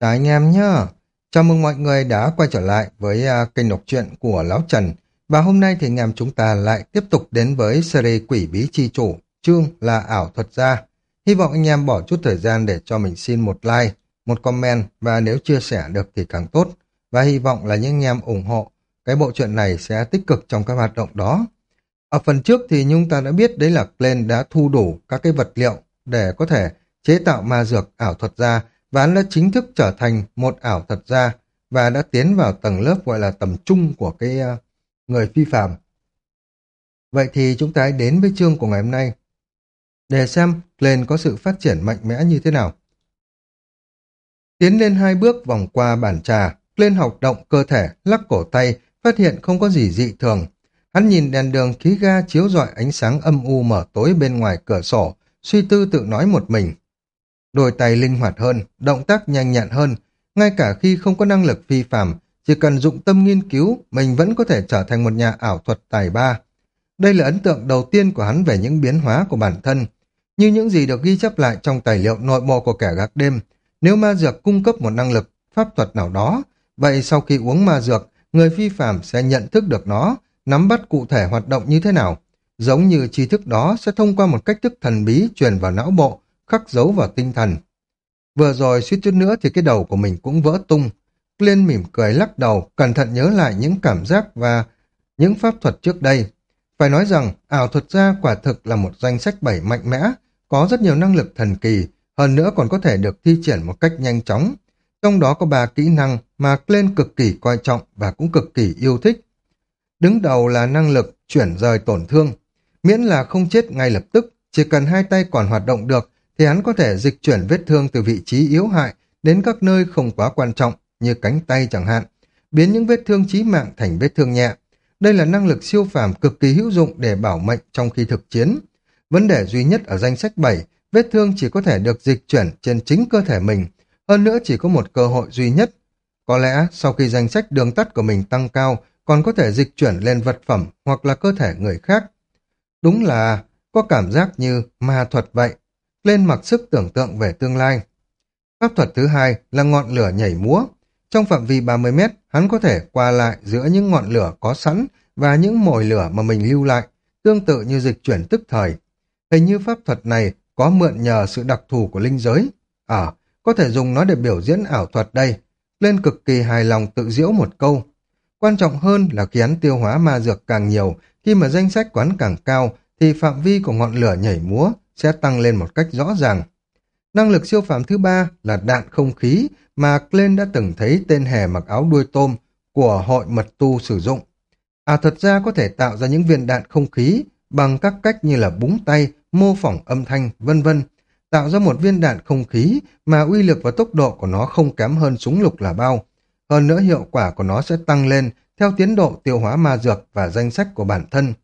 Chào anh em nhá. Chào mừng mọi người đã quay trở lại với uh, kênh đọc truyện của Lão Trần. Và hôm nay thì anh em chúng ta lại tiếp tục đến với series Quỷ Bí Chi Chủ, chương là ảo thuật gia. Hy vọng anh em bỏ chút thời gian để cho mình xin một like, một comment và nếu chia sẻ được thì càng tốt. Và hy vọng là những anh em ủng hộ cái bộ truyện này sẽ tích cực trong các hoạt động đó. Ở phần trước thì chúng ta đã biết đấy là Glenn đã thu đủ các cái vật liệu để có thể chế tạo ma dược ảo thuật gia và hắn đã chính thức trở thành một ảo thật ra và đã tiến vào tầng lớp gọi là tầm trung của cái uh, người phi phạm. Vậy thì chúng ta hãy đến với chương của ngày hôm nay để xem lên có sự phát triển mạnh mẽ như thế nào. Tiến lên hai bước vòng qua bàn trà, lên học động cơ thể, lắc cổ tay, phát hiện không có gì dị thường. Hắn nhìn đèn đường khí ga chiếu rọi ánh sáng âm u mở tối bên ngoài cửa sổ, suy tư tự nói một mình. Đôi tay linh hoạt hơn, động tác nhanh nhẹn hơn, ngay cả khi không có năng lực phi phàm, chỉ cần dụng tâm nghiên cứu, mình vẫn có thể trở thành một nhà ảo thuật tài ba. Đây là ấn tượng đầu tiên của hắn về những biến hóa của bản thân. Như những gì được ghi chép lại trong tài liệu nội bộ của kẻ gác đêm, nếu ma dược cung cấp một năng lực, pháp thuật nào đó, vậy sau khi uống ma dược, người phi phàm sẽ nhận thức được nó, nắm bắt cụ thể hoạt động như thế nào. Giống như tri thức đó sẽ thông qua một cách thức thần bí truyền vào não bộ, khắc dấu vào tinh thần. Vừa rồi suýt chút nữa thì cái đầu của mình cũng vỡ tung. Glenn mỉm cười lắc đầu, cẩn thận nhớ lại những cảm giác và những pháp thuật trước đây. Phải nói rằng, ảo thuật gia quả thực là một danh sách bảy mạnh mẽ, có rất nhiều năng lực thần kỳ, hơn nữa còn có thể được thi triển một cách nhanh chóng. Trong đó có ba kỹ năng mà Glenn cực kỳ coi trọng và cũng cực kỳ yêu thích. Đứng đầu là năng lực chuyển rời tổn thương. Miễn là không chết ngay lập tức, chỉ cần hai tay còn hoạt động được thì hắn có thể dịch chuyển vết thương từ vị trí yếu hại đến các nơi không quá quan trọng như cánh tay chẳng hạn, biến những vết thương chí mạng thành vết thương nhẹ. Đây là năng lực siêu phàm cực kỳ hữu dụng để bảo mệnh trong khi thực chiến. Vấn đề duy nhất ở danh sách 7, vết thương chỉ có thể được dịch chuyển trên chính cơ thể mình, hơn nữa chỉ có một cơ hội duy nhất. Có lẽ sau khi danh sách đường tắt của mình tăng cao, còn có thể dịch chuyển lên vật phẩm hoặc là cơ thể người khác. Đúng là có cảm giác như ma thuật vậy lên mặc sức tưởng tượng về tương lai. Pháp thuật thứ hai là ngọn lửa nhảy múa. Trong phạm vi 30 mét, hắn có thể qua lại giữa những ngọn lửa có sẵn và những mồi lửa mà mình lưu lại, tương tự như dịch chuyển tức thời. Hình như pháp thuật này có mượn nhờ sự đặc thù của linh giới. À, có thể dùng nó để biểu diễn ảo thuật đây. Lên cực kỳ hài lòng tự diễu một câu. Quan trọng hơn là khi hắn tiêu hóa ma dược càng nhiều, khi mà danh sách quán càng cao, thì phạm vi của ngọn lửa nhảy múa sẽ tăng lên một cách rõ ràng. Năng lực siêu phàm thứ ba là đạn không khí mà Glenn đã từng thấy tên hề mặc áo đuôi tôm của hội mật tu sử dụng. À thật ra có thể tạo ra những viên đạn không khí bằng các cách như là búng tay, mô phỏng âm thanh, vân vân tạo ra một viên đạn không khí mà uy lực và tốc độ của nó không kém hơn súng lục là bao. Hơn nữa hiệu quả của nó sẽ tăng lên theo tiến độ tiêu hóa ma dược và danh sách của bản thân.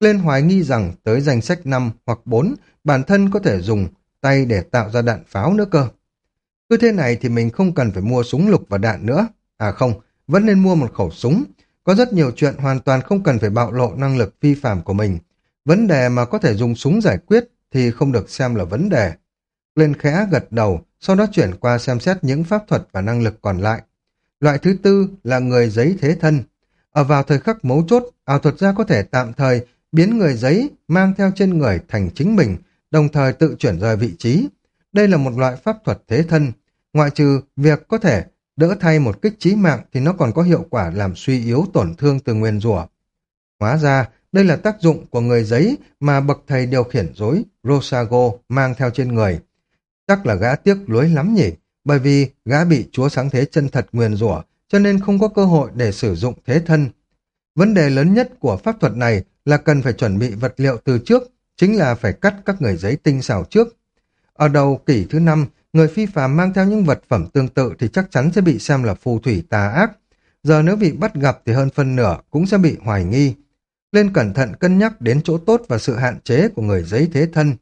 Lên hoài nghi rằng tới danh sách 5 hoặc 4 bản thân có thể dùng tay để tạo ra đạn pháo nữa cơ. Cứ thế này thì mình không cần phải mua súng lục và đạn nữa. À không, vẫn nên mua một khẩu súng. Có rất nhiều chuyện hoàn toàn không cần phải bạo lộ năng lực phi phạm của mình. Vấn đề mà có thể dùng súng giải quyết thì không được xem là vấn đề. Lên khẽ gật đầu, sau đó chuyển qua xem xét những pháp thuật và năng lực còn lại. Loại thứ tư là người giấy thế thân. Ở vào thời khắc mấu chốt, ảo thuật gia có thể tạm thời biến người giấy mang theo trên người thành chính mình, đồng thời tự chuyển rời vị trí. Đây là một loại pháp thuật thế thân. Ngoại trừ việc có thể đỡ thay một kích trí mạng thì nó còn có hiệu quả làm suy yếu tổn thương từ nguyên rủa. Hóa ra, đây là tác dụng của người giấy mà bậc thầy điều khiển dối Rosago mang theo trên người. Chắc là gã tiếc lối lắm nhỉ, bởi vì gã bị chúa sáng thế chân thật nguyên rủa cho nên không có cơ hội để sử dụng thế thân. Vấn đề lớn nhất của pháp thuật này là cần phải chuẩn bị vật liệu từ trước chính là phải cắt các người giấy tinh xảo trước. Ở đầu kỷ thứ năm, người phi phàm mang theo những vật phẩm tương tự thì chắc chắn sẽ bị xem là phù thủy tà ác. Giờ nếu bị bắt gặp thì hơn phân nửa cũng sẽ bị hoài nghi. Lên cẩn thận cân nhắc đến chỗ tốt và sự hạn chế của người giấy thế thân.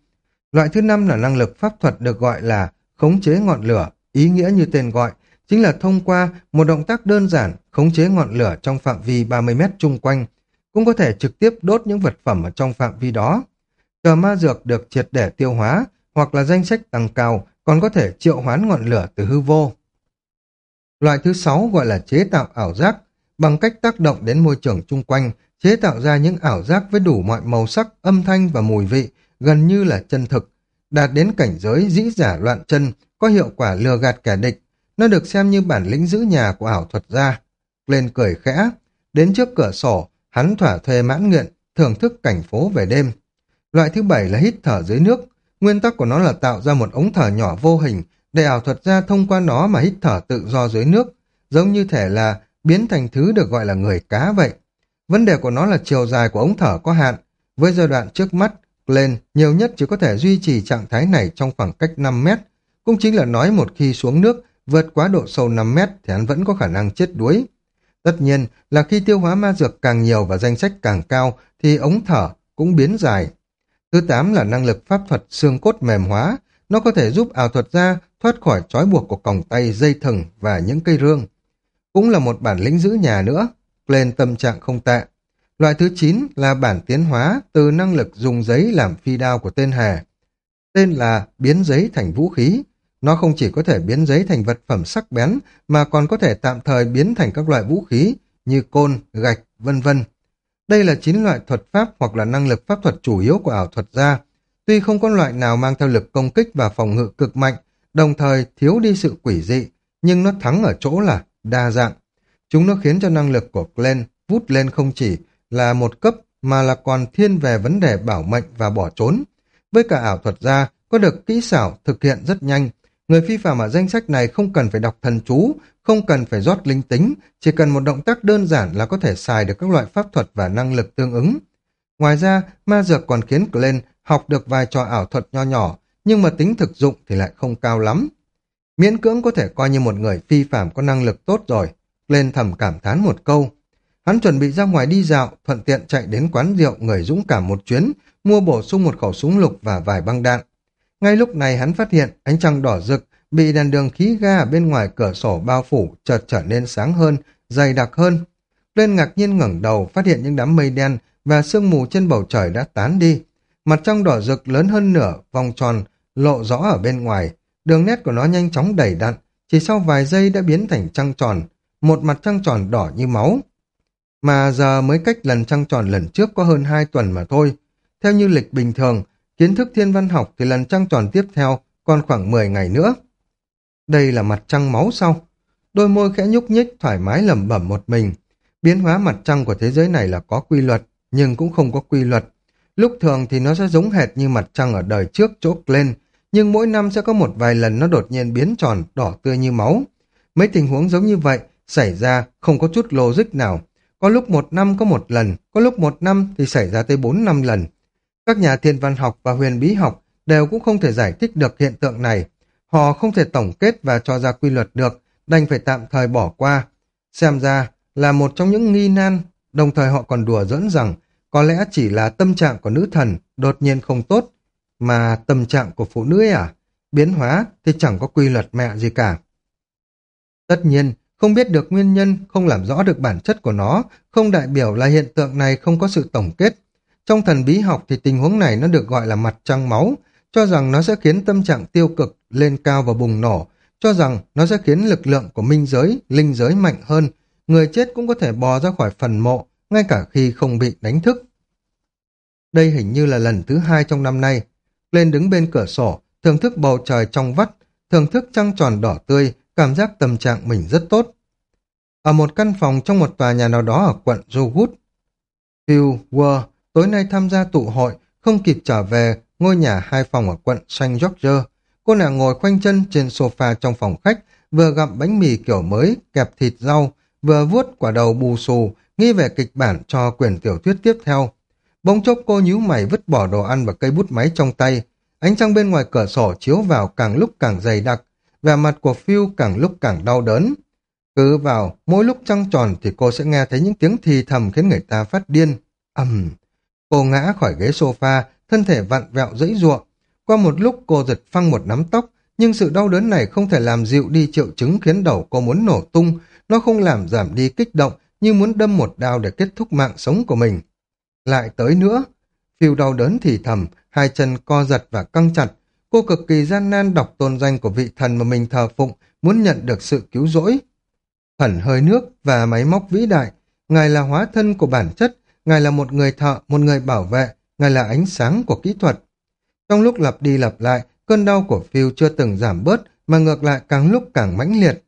Loại thứ năm là năng lực pháp thuật được gọi là khống chế ngọn lửa, ý nghĩa như tên gọi, chính là thông qua một động tác đơn giản khống chế ngọn lửa trong phạm vi 30 mét chung quanh, cũng có thể trực tiếp đốt những vật phẩm ở trong phạm vi đó. Chờ ma dược được triệt để tiêu hóa, hoặc là danh sách tăng cao, còn có thể triệu hoán ngọn lửa từ hư vô. Loại thứ sáu gọi là chế tạo ảo giác, bằng cách tác động đến môi trường chung quanh, chế tạo ra những ảo giác với đủ mọi màu sắc, âm thanh và mùi vị, gần như là chân thực, đạt đến cảnh giới dĩ giả loạn chân, có hiệu quả lừa gạt kẻ địch. Nó được xem như bản lĩnh giữ nhà của ảo thuật gia. Lên cười khẽ, đến trước cửa sổ, hắn thỏa thuê mãn nguyện, thưởng thức cảnh phố về đêm. Loại thứ bảy là hít thở dưới nước. Nguyên tắc của nó là tạo ra một ống thở nhỏ vô hình để ảo thuật gia thông qua nó mà hít thở tự do dưới nước, giống như thể là biến thành thứ được gọi là người cá vậy. Vấn đề của nó là chiều dài của ống thở có hạn. Với giai đoạn trước mắt, lên nhiều nhất chỉ có thể duy trì trạng thái này trong khoảng cách 5 mét. Cũng chính là nói một khi xuống nước, vượt quá độ sâu 5 mét thì hắn vẫn có khả năng chết đuối. Tất nhiên là khi tiêu hóa ma dược càng nhiều và danh sách càng cao thì ống thở cũng biến dài. Thứ tám là năng lực pháp thuật xương cốt mềm hóa. Nó có thể giúp ảo thuật gia thoát khỏi trói buộc của còng tay, dây thừng và những cây rương. Cũng là một bản lĩnh giữ nhà nữa. Lên tâm trạng không tệ. Loại thứ 9 là bản tiến hóa từ năng lực dùng giấy làm phi đao của tên hề. Tên là biến giấy thành vũ khí. Nó không chỉ có thể biến giấy thành vật phẩm sắc bén mà còn có thể tạm thời biến thành các loại vũ khí như côn, gạch, vân vân. Đây là chín loại thuật pháp hoặc là năng lực pháp thuật chủ yếu của ảo thuật gia. Tuy không có loại nào mang theo lực công kích và phòng ngự cực mạnh, đồng thời thiếu đi sự quỷ dị, nhưng nó thắng ở chỗ là đa dạng. Chúng nó khiến cho năng lực của Glenn vút lên không chỉ là một cấp mà là còn thiên về vấn đề bảo mệnh và bỏ trốn. Với cả ảo thuật gia, có được kỹ xảo thực hiện rất nhanh. Người phi phạm ở danh sách này không cần phải đọc thần chú, không cần phải rót linh tính, chỉ cần một động tác đơn giản là có thể xài được các loại pháp thuật và năng lực tương ứng. Ngoài ra, ma dược còn khiến Glenn học được vài trò ảo thuật nho nhỏ, nhưng mà tính thực dụng thì lại không cao lắm. Miễn cưỡng có thể coi như một người phi phạm có năng lực tốt rồi. Glenn thầm cảm thán một câu. Hắn chuẩn bị ra ngoài đi dạo, thuận tiện chạy đến quán rượu người dũng cảm một chuyến, mua bổ sung một khẩu súng lục và vài băng đạn. Ngay lúc này hắn phát hiện ánh trăng đỏ rực bị đèn đường khí ga bên ngoài cửa sổ bao phủ chợt trở nên sáng hơn, dày đặc hơn. Lên ngạc nhiên ngẩng đầu phát hiện những đám mây đen và sương mù trên bầu trời đã tán đi. Mặt trăng đỏ rực lớn hơn nửa, vòng tròn, lộ rõ ở bên ngoài. Đường nét của nó nhanh chóng đầy đặn, chỉ sau vài giây đã biến thành trăng tròn, một mặt trăng tròn đỏ như máu. Mà giờ mới cách lần trăng tròn lần trước có hơn hai tuần mà thôi. Theo như lịch bình thường, kiến thức thiên văn học thì lần trăng tròn tiếp theo còn khoảng 10 ngày nữa. Đây là mặt trăng máu sau. Đôi môi khẽ nhúc nhích thoải mái lẩm bẩm một mình. Biến hóa mặt trăng của thế giới này là có quy luật, nhưng cũng không có quy luật. Lúc thường thì nó sẽ giống hệt như mặt trăng ở đời trước chỗ lên, nhưng mỗi năm sẽ có một vài lần nó đột nhiên biến tròn, đỏ tươi như máu. Mấy tình huống giống như vậy xảy ra không có chút logic nào. Có lúc một năm có một lần, có lúc một năm thì xảy ra tới bốn năm lần. Các nhà thiên văn học và huyền bí học đều cũng không thể giải thích được hiện tượng này. Họ không thể tổng kết và cho ra quy luật được, đành phải tạm thời bỏ qua. Xem ra là một trong những nghi nan, đồng thời họ còn đùa dẫn rằng có lẽ chỉ là tâm trạng của nữ thần đột nhiên không tốt, mà tâm trạng của phụ nữ ấy à? Biến hóa thì chẳng có quy luật mẹ gì cả. Tất nhiên, không biết được nguyên nhân, không làm rõ được bản chất của nó, không đại biểu là hiện tượng này không có sự tổng kết. Trong thần bí học thì tình huống này nó được gọi là mặt trăng máu, cho rằng nó sẽ khiến tâm trạng tiêu cực lên cao và bùng nổ, cho rằng nó sẽ khiến lực lượng của minh giới, linh giới mạnh hơn, người chết cũng có thể bò ra khỏi phần mộ, ngay cả khi không bị đánh thức. Đây hình như là lần thứ hai trong năm nay. Lên đứng bên cửa sổ, thưởng thức bầu trời trong vắt, thưởng thức trăng tròn đỏ tươi, cảm giác tâm trạng mình rất tốt. Ở một căn phòng trong một tòa nhà nào đó ở quận Jogut, Phil world tối nay tham gia tụ hội, không kịp trở về ngôi nhà hai phòng ở quận Saint George. Cô nàng ngồi khoanh chân trên sofa trong phòng khách, vừa gặm bánh mì kiểu mới, kẹp thịt rau, vừa vuốt quả đầu bù xù, nghi về kịch bản cho quyển tiểu thuyết tiếp theo. Bỗng chốc cô nhíu mày vứt bỏ đồ ăn và cây bút máy trong tay. Ánh trăng bên ngoài cửa sổ chiếu vào càng lúc càng dày đặc, vẻ mặt của Phil càng lúc càng đau đớn. Cứ vào, mỗi lúc trăng tròn thì cô sẽ nghe thấy những tiếng thì thầm khiến người ta phát điên. ầm Cô ngã khỏi ghế sofa, thân thể vặn vẹo dẫy ruộng. Qua một lúc cô giật phăng một nắm tóc, nhưng sự đau đớn này không thể làm dịu đi triệu chứng khiến đầu cô muốn nổ tung, nó không làm giảm đi kích động như muốn đâm một đao để kết thúc mạng sống của mình. Lại tới nữa, phiêu đau đớn thì thầm, hai chân co giật và căng chặt, cô cực kỳ gian nan đọc tôn danh của vị thần mà mình thờ phụng, muốn nhận được sự cứu rỗi. thần hơi nước và máy móc vĩ đại. Ngài là hóa thân của bản chất, Ngài là một người thợ, một người bảo vệ, Ngài là ánh sáng của kỹ thuật. Trong lúc lặp đi lặp lại, cơn đau của Phil chưa từng giảm bớt, mà ngược lại càng lúc càng mãnh liệt.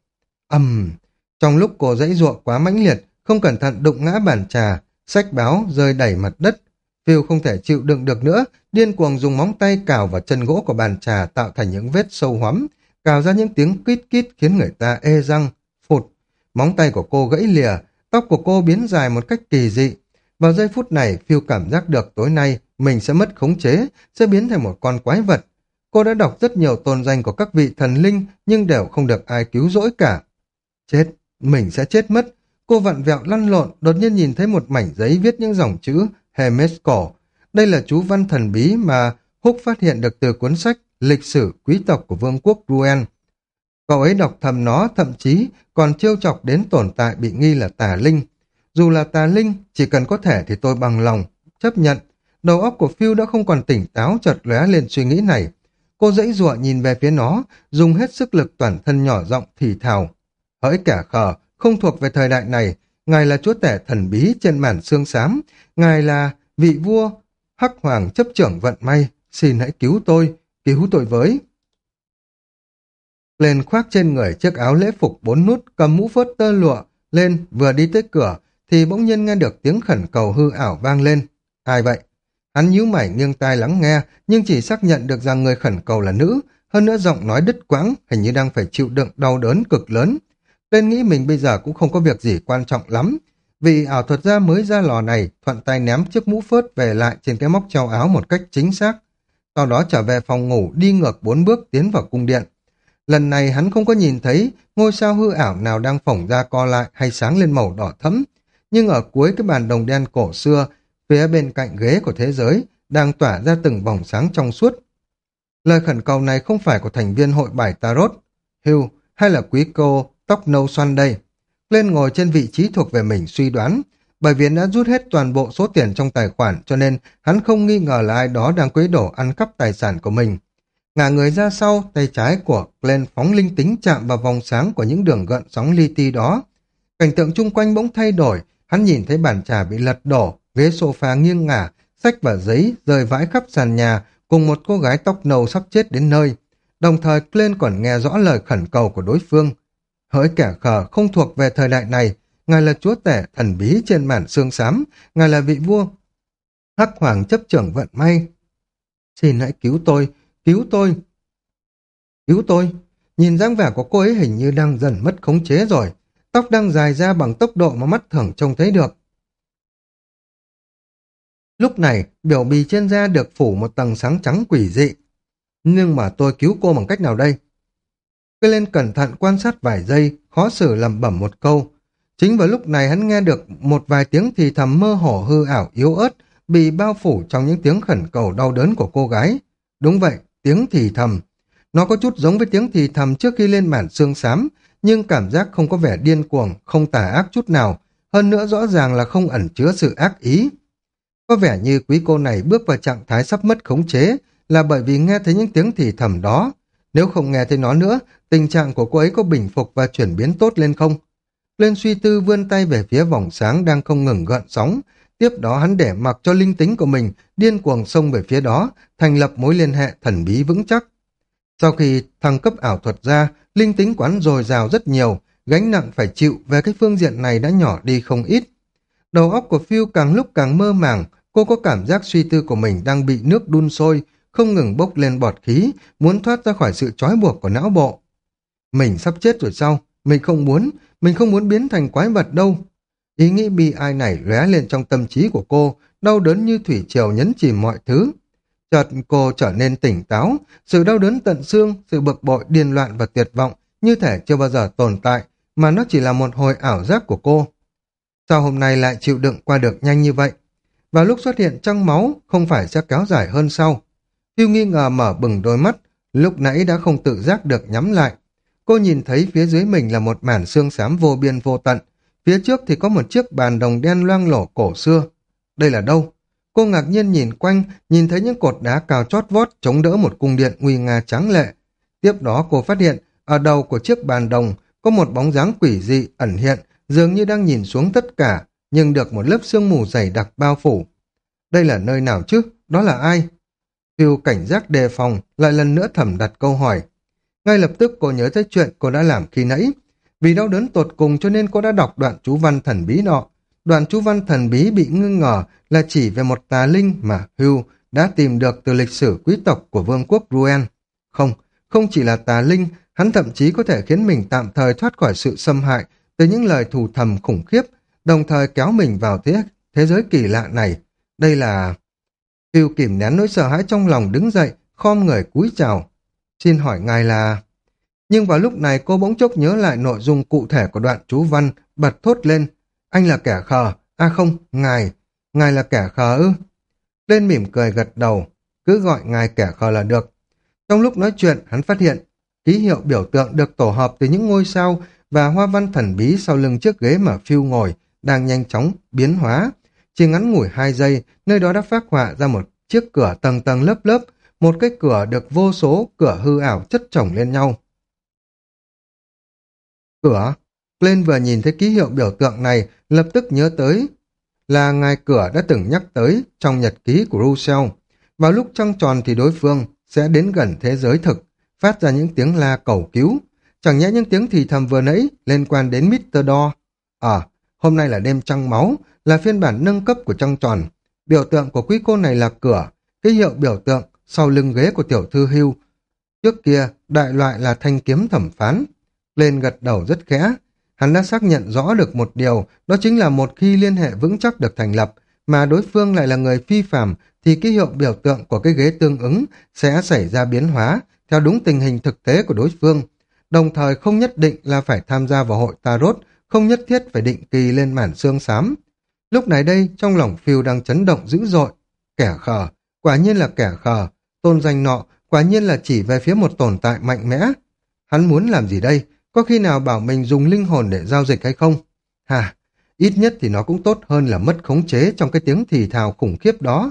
ầm Trong lúc cô dãy ruộng quá mãnh liệt, không cẩn thận đụng ngã bàn trà, sách báo rơi đẩy mặt đất. Phil không thể chịu đựng được nữa, điên cuồng dùng móng tay cào vào chân gỗ của bàn trà tạo thành những vết sâu hoắm, cào ra những tiếng kít kít khiến người ta ê răng, phụt. Móng tay của cô gãy lìa, tóc của cô biến dài một cách kỳ dị. Vào giây phút này, Phiêu cảm giác được tối nay mình sẽ mất khống chế, sẽ biến thành một con quái vật. Cô đã đọc rất nhiều tôn danh của các vị thần linh, nhưng đều không được ai cứu rỗi cả. Chết, mình sẽ chết mất. Cô vặn vẹo lăn lộn, đột nhiên nhìn thấy một mảnh giấy viết những dòng chữ Hemesco. Đây là chú văn thần bí mà Húc phát hiện được từ cuốn sách Lịch sử quý tộc của vương quốc Ruen. Cậu ấy đọc thầm nó, thậm chí còn trêu chọc đến tồn tại bị nghi là tà linh. Dù là tà linh, chỉ cần có thể thì tôi bằng lòng, chấp nhận. Đầu óc của Phil đã không còn tỉnh táo chợt lóe lên suy nghĩ này. Cô dãy dụa nhìn về phía nó, dùng hết sức lực toàn thân nhỏ giọng thì thào. Hỡi kẻ khờ, không thuộc về thời đại này, ngài là chúa tể thần bí trên màn xương xám, ngài là vị vua, hắc hoàng chấp trưởng vận may, xin hãy cứu tôi, cứu tôi với. Lên khoác trên người chiếc áo lễ phục bốn nút, cầm mũ phớt tơ lụa, lên vừa đi tới cửa, thì bỗng nhiên nghe được tiếng khẩn cầu hư ảo vang lên. Ai vậy? Hắn nhíu mày nghiêng tai lắng nghe, nhưng chỉ xác nhận được rằng người khẩn cầu là nữ, hơn nữa giọng nói đứt quãng, hình như đang phải chịu đựng đau đớn cực lớn. Tên nghĩ mình bây giờ cũng không có việc gì quan trọng lắm. Vì ảo thuật gia mới ra lò này, thuận tay ném chiếc mũ phớt về lại trên cái móc treo áo một cách chính xác. Sau đó trở về phòng ngủ, đi ngược bốn bước tiến vào cung điện. Lần này hắn không có nhìn thấy ngôi sao hư ảo nào đang phỏng ra co lại hay sáng lên màu đỏ thẫm. Nhưng ở cuối cái bàn đồng đen cổ xưa, phía bên cạnh ghế của thế giới, đang tỏa ra từng vòng sáng trong suốt. Lời khẩn cầu này không phải của thành viên hội bài Tarot, Hugh hay là quý cô tóc nâu xoăn đây. Lên ngồi trên vị trí thuộc về mình suy đoán, bởi vì đã rút hết toàn bộ số tiền trong tài khoản cho nên hắn không nghi ngờ là ai đó đang quấy đổ ăn cắp tài sản của mình. Ngả người ra sau, tay trái của Glenn phóng linh tính chạm vào vòng sáng của những đường gợn sóng li ti đó. Cảnh tượng chung quanh bỗng thay đổi, hắn nhìn thấy bàn trà bị lật đổ, ghế sofa nghiêng ngả, sách và giấy rơi vãi khắp sàn nhà cùng một cô gái tóc nâu sắp chết đến nơi. Đồng thời Glenn còn nghe rõ lời khẩn cầu của đối phương. Hỡi kẻ khờ không thuộc về thời đại này, ngài là chúa tể thần bí trên màn xương xám, ngài là vị vua. Hắc hoàng chấp trưởng vận may. Xin hãy cứu tôi, cứu tôi. Cứu tôi. Nhìn dáng vẻ của cô ấy hình như đang dần mất khống chế rồi. Tóc đang dài ra bằng tốc độ mà mắt thường trông thấy được. Lúc này, biểu bì trên da được phủ một tầng sáng trắng quỷ dị. Nhưng mà tôi cứu cô bằng cách nào đây? Cây lên cẩn thận quan sát vài giây, khó xử lẩm bẩm một câu. Chính vào lúc này hắn nghe được một vài tiếng thì thầm mơ hồ hư ảo yếu ớt, bị bao phủ trong những tiếng khẩn cầu đau đớn của cô gái. Đúng vậy, tiếng thì thầm. Nó có chút giống với tiếng thì thầm trước khi lên màn xương xám, nhưng cảm giác không có vẻ điên cuồng, không tà ác chút nào, hơn nữa rõ ràng là không ẩn chứa sự ác ý. Có vẻ như quý cô này bước vào trạng thái sắp mất khống chế là bởi vì nghe thấy những tiếng thì thầm đó. Nếu không nghe thấy nó nữa, tình trạng của cô ấy có bình phục và chuyển biến tốt lên không? Lên suy tư vươn tay về phía vòng sáng đang không ngừng gợn sóng. Tiếp đó hắn để mặc cho linh tính của mình điên cuồng xông về phía đó, thành lập mối liên hệ thần bí vững chắc. Sau khi thăng cấp ảo thuật ra, linh tính quán dồi dào rất nhiều, gánh nặng phải chịu về cái phương diện này đã nhỏ đi không ít. Đầu óc của Phil càng lúc càng mơ màng, cô có cảm giác suy tư của mình đang bị nước đun sôi, không ngừng bốc lên bọt khí, muốn thoát ra khỏi sự trói buộc của não bộ. Mình sắp chết rồi sao? Mình không muốn, mình không muốn biến thành quái vật đâu. Ý nghĩ bi ai này lóe lên trong tâm trí của cô, đau đớn như thủy triều nhấn chìm mọi thứ. Chợt cô trở nên tỉnh táo, sự đau đớn tận xương, sự bực bội, điên loạn và tuyệt vọng như thể chưa bao giờ tồn tại, mà nó chỉ là một hồi ảo giác của cô. Sao hôm nay lại chịu đựng qua được nhanh như vậy? Và lúc xuất hiện trong máu, không phải sẽ kéo dài hơn sau. Tiêu nghi ngờ mở bừng đôi mắt, lúc nãy đã không tự giác được nhắm lại. Cô nhìn thấy phía dưới mình là một mảng xương xám vô biên vô tận, phía trước thì có một chiếc bàn đồng đen loang lổ cổ xưa. Đây là đâu? Cô ngạc nhiên nhìn quanh, nhìn thấy những cột đá cao chót vót chống đỡ một cung điện nguy nga trắng lệ. Tiếp đó cô phát hiện, ở đầu của chiếc bàn đồng có một bóng dáng quỷ dị ẩn hiện, dường như đang nhìn xuống tất cả, nhưng được một lớp sương mù dày đặc bao phủ. Đây là nơi nào chứ? Đó là ai? Phiêu cảnh giác đề phòng, lại lần nữa thẩm đặt câu hỏi. Ngay lập tức cô nhớ tới chuyện cô đã làm khi nãy. Vì đau đớn tột cùng cho nên cô đã đọc đoạn chú văn thần bí nọ. Đoạn chú văn thần bí bị nghi ngờ là chỉ về một tà linh mà Hugh đã tìm được từ lịch sử quý tộc của vương quốc Ruen. Không, không chỉ là tà linh, hắn thậm chí có thể khiến mình tạm thời thoát khỏi sự xâm hại từ những lời thù thầm khủng khiếp, đồng thời kéo mình vào thế, thế giới kỳ lạ này. Đây là... Hugh kìm nén nỗi sợ hãi trong lòng đứng dậy, khom người cúi chào. Xin hỏi ngài là... Nhưng vào lúc này cô bỗng chốc nhớ lại nội dung cụ thể của đoạn chú văn, bật thốt lên. Anh là kẻ khờ, à không, ngài, ngài là kẻ khờ ư? Lên mỉm cười gật đầu, cứ gọi ngài kẻ khờ là được. Trong lúc nói chuyện, hắn phát hiện ký hiệu biểu tượng được tổ hợp từ những ngôi sao và hoa văn thần bí sau lưng chiếc ghế mà phiêu ngồi đang nhanh chóng biến hóa. Chỉ ngắn ngủi hai giây, nơi đó đã phát họa ra một chiếc cửa tầng tầng lớp lớp, một cái cửa được vô số cửa hư ảo chất chồng lên nhau. Cửa, lên vừa nhìn thấy ký hiệu biểu tượng này, lập tức nhớ tới là ngài cửa đã từng nhắc tới trong nhật ký của Rousseau. Vào lúc trăng tròn thì đối phương sẽ đến gần thế giới thực, phát ra những tiếng la cầu cứu. Chẳng nhẽ những tiếng thì thầm vừa nãy liên quan đến Mr. Do. À, hôm nay là đêm trăng máu, là phiên bản nâng cấp của trăng tròn. Biểu tượng của quý cô này là cửa, cái hiệu biểu tượng sau lưng ghế của tiểu thư hưu. Trước kia, đại loại là thanh kiếm thẩm phán. Lên gật đầu rất khẽ. Hắn đã xác nhận rõ được một điều, đó chính là một khi liên hệ vững chắc được thành lập, mà đối phương lại là người phi phạm, thì ký hiệu biểu tượng của cái ghế tương ứng sẽ xảy ra biến hóa theo đúng tình hình thực tế của đối phương. Đồng thời không nhất định là phải tham gia vào hội Tarot, không nhất thiết phải định kỳ lên mản xương xám. Lúc này đây, trong lòng phiêu đang chấn động dữ dội. Kẻ khờ, quả nhiên là kẻ khờ. Tôn danh nọ, quả nhiên là chỉ về phía một tồn tại mạnh mẽ. Hắn muốn làm gì đây? Có khi nào bảo mình dùng linh hồn để giao dịch hay không? Hà, ít nhất thì nó cũng tốt hơn là mất khống chế trong cái tiếng thì thào khủng khiếp đó.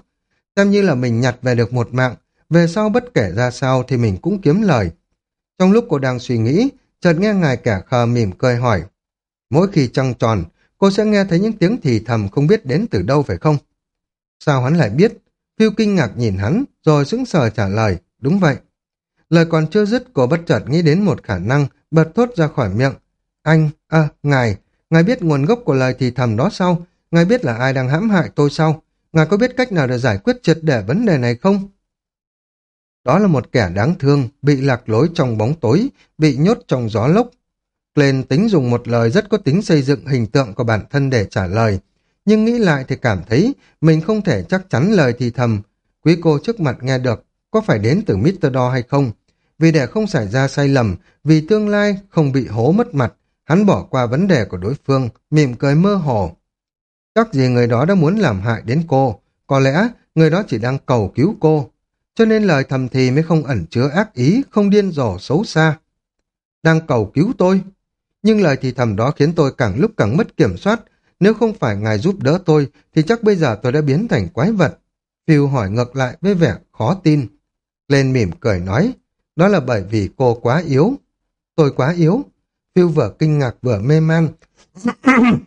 Xem như là mình nhặt về được một mạng, về sau bất kể ra sao thì mình cũng kiếm lời. Trong lúc cô đang suy nghĩ, chợt nghe ngài kẻ khờ mỉm cười hỏi. Mỗi khi trăng tròn, cô sẽ nghe thấy những tiếng thì thầm không biết đến từ đâu phải không? Sao hắn lại biết? Phiêu kinh ngạc nhìn hắn, rồi sững sờ trả lời, đúng vậy. Lời còn chưa dứt, cô bất chợt nghĩ đến một khả năng, bật thốt ra khỏi miệng. Anh, à, ngài, ngài biết nguồn gốc của lời thì thầm đó sao? Ngài biết là ai đang hãm hại tôi sao? Ngài có biết cách nào để giải quyết triệt để vấn đề này không? Đó là một kẻ đáng thương, bị lạc lối trong bóng tối, bị nhốt trong gió lốc. Glenn tính dùng một lời rất có tính xây dựng hình tượng của bản thân để trả lời, nhưng nghĩ lại thì cảm thấy mình không thể chắc chắn lời thì thầm. Quý cô trước mặt nghe được, có phải đến từ Mr. Do hay không? Vì để không xảy ra sai lầm, vì tương lai không bị hố mất mặt, hắn bỏ qua vấn đề của đối phương, mỉm cười mơ hồ. Chắc gì người đó đã muốn làm hại đến cô, có lẽ người đó chỉ đang cầu cứu cô, cho nên lời thầm thì mới không ẩn chứa ác ý, không điên rồ xấu xa. Đang cầu cứu tôi, nhưng lời thì thầm đó khiến tôi càng lúc càng mất kiểm soát, nếu không phải ngài giúp đỡ tôi thì chắc bây giờ tôi đã biến thành quái vật. Phiêu hỏi ngược lại với vẻ khó tin. Lên mỉm cười nói, đó là bởi vì cô quá yếu. Tôi quá yếu. Phiêu vừa kinh ngạc vừa mê man.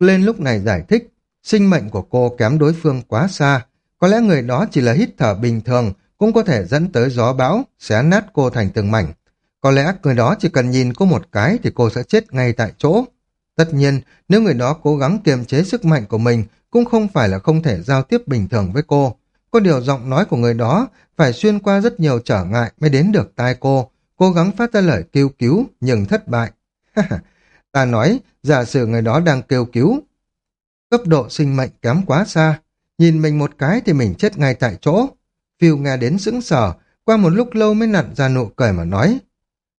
Lên lúc này giải thích, sinh mệnh của cô kém đối phương quá xa. Có lẽ người đó chỉ là hít thở bình thường, cũng có thể dẫn tới gió bão, xé nát cô thành từng mảnh. Có lẽ người đó chỉ cần nhìn cô một cái thì cô sẽ chết ngay tại chỗ. Tất nhiên, nếu người đó cố gắng kiềm chế sức mạnh của mình, cũng không phải là không thể giao tiếp bình thường với cô. Có điều giọng nói của người đó phải xuyên qua rất nhiều trở ngại mới đến được tai cô, cố gắng phát ra lời kêu cứu nhưng thất bại. Ta nói, giả sử người đó đang kêu cứu. Cấp độ sinh mệnh kém quá xa, nhìn mình một cái thì mình chết ngay tại chỗ. Phiêu nghe đến sững sờ, qua một lúc lâu mới nặn ra nụ cười mà nói.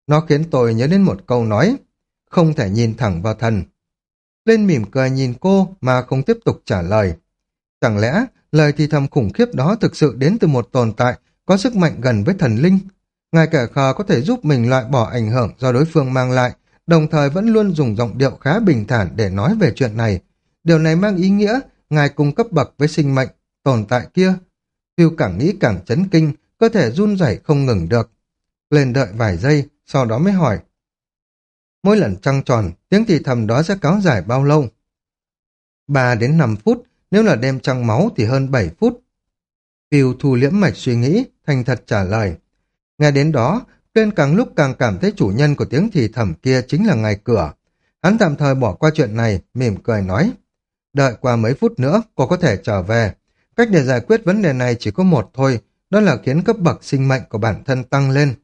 Nó khiến tôi nhớ đến một câu nói, không thể nhìn thẳng vào thần. Lên mỉm cười nhìn cô mà không tiếp tục trả lời. Chẳng lẽ lời thì thầm khủng khiếp đó thực sự đến từ một tồn tại có sức mạnh gần với thần linh? Ngài kẻ khờ có thể giúp mình loại bỏ ảnh hưởng do đối phương mang lại, đồng thời vẫn luôn dùng giọng điệu khá bình thản để nói về chuyện này. Điều này mang ý nghĩa Ngài cung cấp bậc với sinh mệnh, tồn tại kia. Phiêu càng nghĩ càng chấn kinh, cơ thể run rẩy không ngừng được. Lên đợi vài giây, sau đó mới hỏi. Mỗi lần trăng tròn, tiếng thì thầm đó sẽ kéo dài bao lâu? 3 đến 5 phút, nếu là đem trăng máu thì hơn 7 phút. Phiêu thu liễm mạch suy nghĩ, thành thật trả lời. Nghe đến đó, Tuyên càng lúc càng cảm thấy chủ nhân của tiếng thì thầm kia chính là ngài cửa. Hắn tạm thời bỏ qua chuyện này, mỉm cười nói. Đợi qua mấy phút nữa, cô có thể trở về. Cách để giải quyết vấn đề này chỉ có một thôi, đó là khiến cấp bậc sinh mệnh của bản thân tăng lên.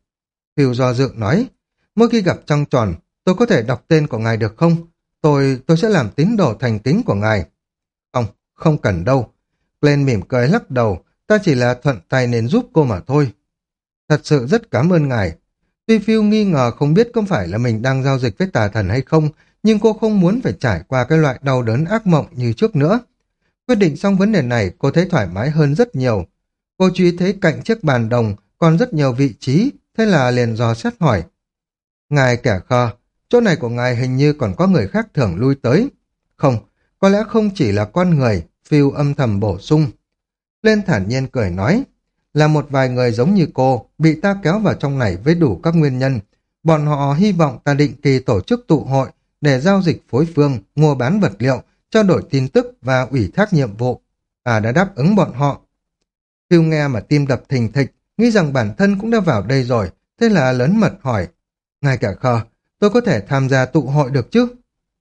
Phiêu do dự nói, mỗi khi gặp trăng tròn, tôi có thể đọc tên của ngài được không? Tôi, tôi sẽ làm tín đồ thành kính của ngài. Không, cần đâu. Glenn mỉm cười lắc đầu, ta chỉ là thuận tay nên giúp cô mà thôi. Thật sự rất cảm ơn ngài. Tuy Phiêu nghi ngờ không biết có phải là mình đang giao dịch với tà thần hay không, nhưng cô không muốn phải trải qua cái loại đau đớn ác mộng như trước nữa. Quyết định xong vấn đề này, cô thấy thoải mái hơn rất nhiều. Cô chú ý thấy cạnh chiếc bàn đồng còn rất nhiều vị trí, thế là liền dò xét hỏi. Ngài kẻ khờ, chỗ này của ngài hình như còn có người khác thường lui tới. Không, có lẽ không chỉ là con người, phiêu âm thầm bổ sung. Lên thản nhiên cười nói, là một vài người giống như cô, bị ta kéo vào trong này với đủ các nguyên nhân. Bọn họ hy vọng ta định kỳ tổ chức tụ hội để giao dịch phối phương, mua bán vật liệu, trao đổi tin tức và ủy thác nhiệm vụ. À đã đáp ứng bọn họ. Phiêu nghe mà tim đập thình thịch, nghĩ rằng bản thân cũng đã vào đây rồi, thế là lớn mật hỏi. Ngài cả khờ, tôi có thể tham gia tụ hội được chứ?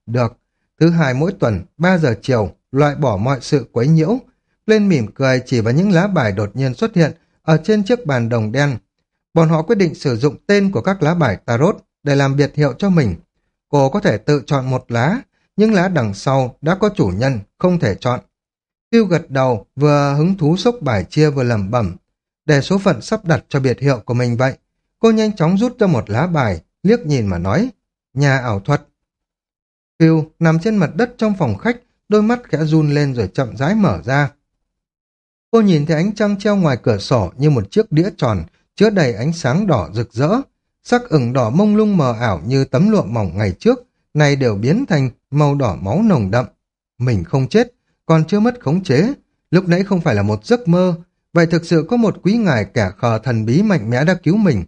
Được. Thứ hai mỗi tuần, 3 giờ chiều, loại bỏ mọi sự quấy nhiễu. Lên mỉm cười chỉ vào những lá bài đột nhiên xuất hiện ở trên chiếc bàn đồng đen. Bọn họ quyết định sử dụng tên của các lá bài tarot để làm biệt hiệu cho mình. Cô có thể tự chọn một lá, nhưng lá đằng sau đã có chủ nhân, không thể chọn. Tiêu gật đầu, vừa hứng thú sốc bài chia vừa lẩm bẩm. Để số phận sắp đặt cho biệt hiệu của mình vậy. Cô nhanh chóng rút ra một lá bài, liếc nhìn mà nói. Nhà ảo thuật. Phil nằm trên mặt đất trong phòng khách, đôi mắt khẽ run lên rồi chậm rãi mở ra. Cô nhìn thấy ánh trăng treo ngoài cửa sổ như một chiếc đĩa tròn, chứa đầy ánh sáng đỏ rực rỡ. Sắc ửng đỏ mông lung mờ ảo như tấm lụa mỏng ngày trước, này đều biến thành màu đỏ máu nồng đậm. Mình không chết, còn chưa mất khống chế. Lúc nãy không phải là một giấc mơ, vậy thực sự có một quý ngài kẻ khờ thần bí mạnh mẽ đã cứu mình.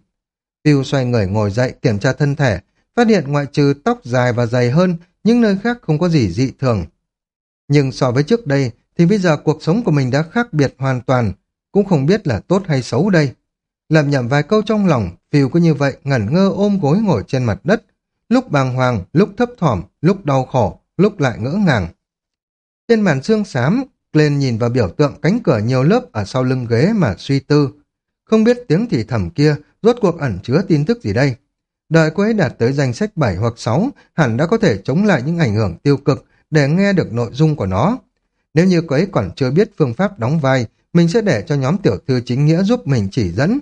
Phiêu xoay người ngồi dậy kiểm tra thân thể, phát hiện ngoại trừ tóc dài và dày hơn, những nơi khác không có gì dị thường. Nhưng so với trước đây, thì bây giờ cuộc sống của mình đã khác biệt hoàn toàn, cũng không biết là tốt hay xấu đây. Lầm nhầm vài câu trong lòng, Phiêu cứ như vậy ngẩn ngơ ôm gối ngồi trên mặt đất, lúc bàng hoàng, lúc thấp thỏm, lúc đau khổ, lúc lại ngỡ ngàng. Trên màn xương xám, lên nhìn vào biểu tượng cánh cửa nhiều lớp ở sau lưng ghế mà suy tư. Không biết tiếng thì thầm kia rốt cuộc ẩn chứa tin tức gì đây. Đợi cô ấy đạt tới danh sách 7 hoặc 6, hẳn đã có thể chống lại những ảnh hưởng tiêu cực để nghe được nội dung của nó. Nếu như cô ấy còn chưa biết phương pháp đóng vai, mình sẽ để cho nhóm tiểu thư chính nghĩa giúp mình chỉ dẫn.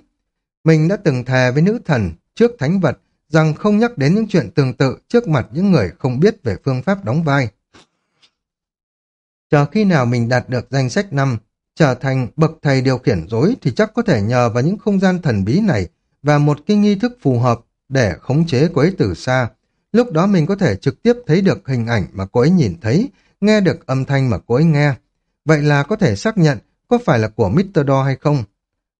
Mình đã từng thề với nữ thần trước thánh vật rằng không nhắc đến những chuyện tương tự trước mặt những người không biết về phương pháp đóng vai. Chờ khi nào mình đạt được danh sách năm, trở thành bậc thầy điều khiển dối thì chắc có thể nhờ vào những không gian thần bí này và một cái nghi thức phù hợp để khống chế cô ấy từ xa. Lúc đó mình có thể trực tiếp thấy được hình ảnh mà cô ấy nhìn thấy nghe được âm thanh mà cô ấy nghe. Vậy là có thể xác nhận có phải là của Mr. Do hay không?